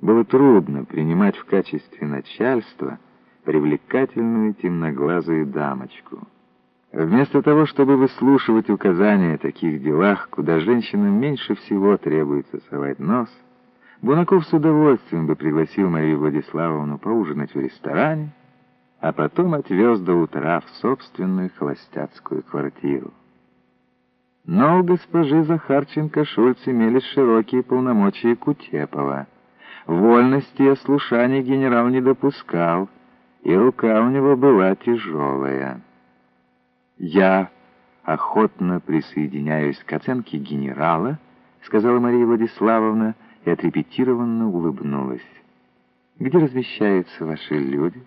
было трудно принимать в качестве начальства привлекательную темноглазую дамочку. Вместо того, чтобы выслушивать указания о таких делах, куда женщинам меньше всего требуется совать нос, Бунаков с удовольствием бы пригласил Марию Владиславовну поужинать в ресторане, а потом отвез до утра в собственную холостяцкую квартиру. Но у госпожи Захарченко-Шульц имелись широкие полномочия Кутепова. Вольности и ослушаний генерал не допускал, и рука у него была тяжелая. «Я охотно присоединяюсь к оценке генерала», — сказала Мария Владиславовна и отрепетированно улыбнулась. «Где размещаются ваши люди?»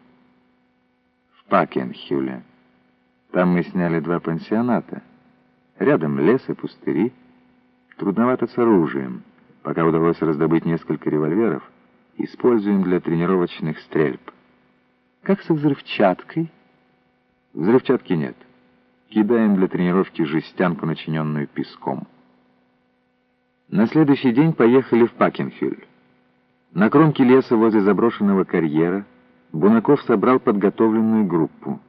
«В Пакенхюле. Там мы сняли два пансионата. Рядом лес и пустыри. Трудновато с оружием. Пока удалось раздобыть несколько револьверов, используем для тренировочных стрельб». «Как со взрывчаткой?» «Взрывчатки нет». Кидаем для тренировки жестянку, начиненную песком. На следующий день поехали в Пакенхюль. На кромке леса возле заброшенного карьера Бунаков собрал подготовленную группу.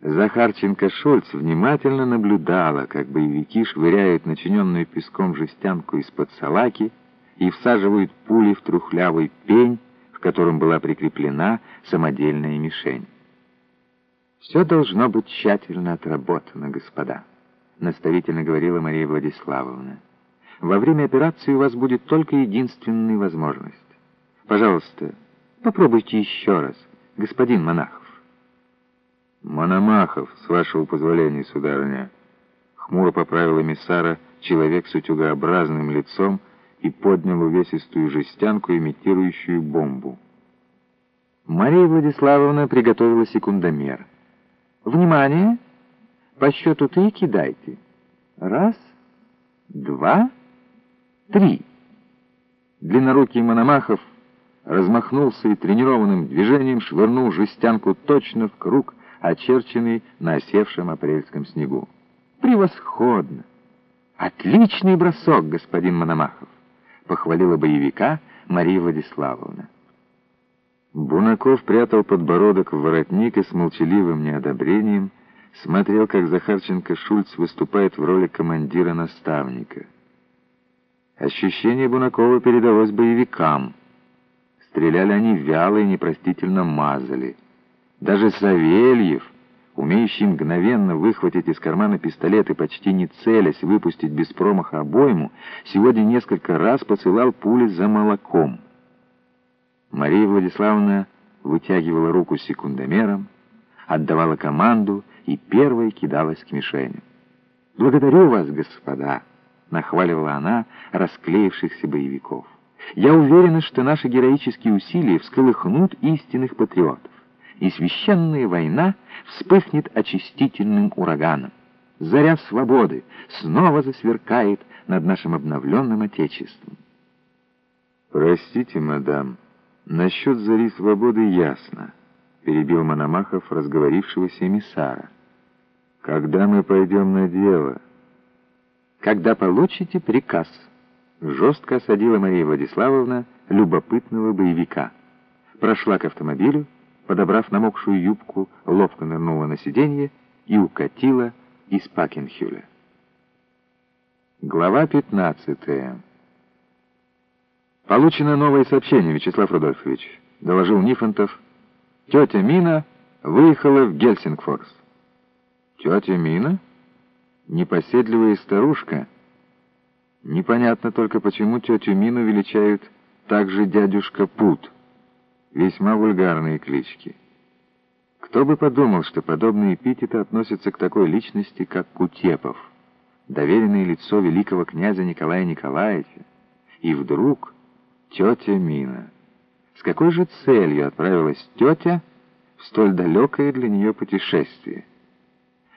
Захарченко-Шольц внимательно наблюдала, как боевики швыряют начиненную песком жестянку из-под салаки и всаживают пули в трухлявый пень, в котором была прикреплена самодельная мишень. «Все должно быть тщательно отработано, господа», — наставительно говорила Мария Владиславовна. «Во время операции у вас будет только единственная возможность. Пожалуйста, попробуйте еще раз, господин Монахов». «Мономахов, с вашего позволения, сударыня», — хмуро поправил эмиссара человек с утюгообразным лицом и поднял увесистую жестянку, имитирующую бомбу. Мария Владиславовна приготовила секундомер — Внимание! По счету три кидайте. Раз, два, три. Длиннорукий Мономахов размахнулся и тренированным движением швырнул жестянку точно в круг, очерченный на осевшем апрельском снегу. «Превосходно! Отличный бросок, господин Мономахов!» — похвалила боевика Мария Владиславовна. Бунаков прятал подбородок в воротник и с молчаливым неодобрением смотрел, как Захарченко-Шульц выступает в роли командира-наставника. Ощущение Бунакова передалось боевикам. Стреляли они вяло и непростительно мазали. Даже Савельев, умеющий мгновенно выхватить из кармана пистолет и почти не целясь выпустить без промаха обойму, сегодня несколько раз посылал пули за молоком. Мария Владиславовна вытягивала руку с секундомером, отдавала команду и первой кидалась к мишени. «Благодарю вас, господа!» — нахваливала она расклеившихся боевиков. «Я уверена, что наши героические усилия всколыхнут истинных патриотов, и священная война вспыхнет очистительным ураганом. Заря свободы снова засверкает над нашим обновленным Отечеством». «Простите, мадам», «Насчет зари свободы ясно», — перебил Мономахов разговорившегося эмиссара. «Когда мы пойдем на дело?» «Когда получите приказ», — жестко осадила Мария Владиславовна любопытного боевика. Прошла к автомобилю, подобрав намокшую юбку, ловко нырнула на сиденье и укатила из Пакенхюля. Глава пятнадцатая. «Получено новое сообщение, Вячеслав Рудольфович», — доложил Нифонтов. «Тетя Мина выехала в Гельсингфорс». «Тетя Мина? Непоседливая старушка?» Непонятно только, почему тетю Мину величают также дядюшка Пут. Весьма вульгарные клички. Кто бы подумал, что подобные эпитеты относятся к такой личности, как Кутепов, доверенное лицо великого князя Николая Николаевича. И вдруг тетя Мина. С какой же целью отправилась тетя в столь далекое для нее путешествие?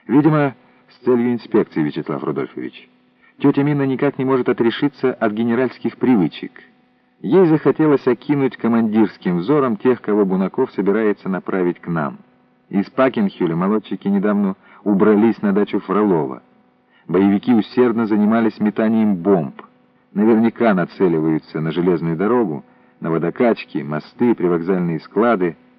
Видимо, с целью инспекции, Вячеслав Рудольфович. Тетя Мина никак не может отрешиться от генеральских привычек. Ей захотелось окинуть командирским взором тех, кого Бунаков собирается направить к нам. Из Пакенхюля молодчики недавно убрались на дачу Фролова. Боевики усердно занимались метанием бомб наверняка нацеливаются на железную дорогу, на водокачки, мосты, привокзальные склады —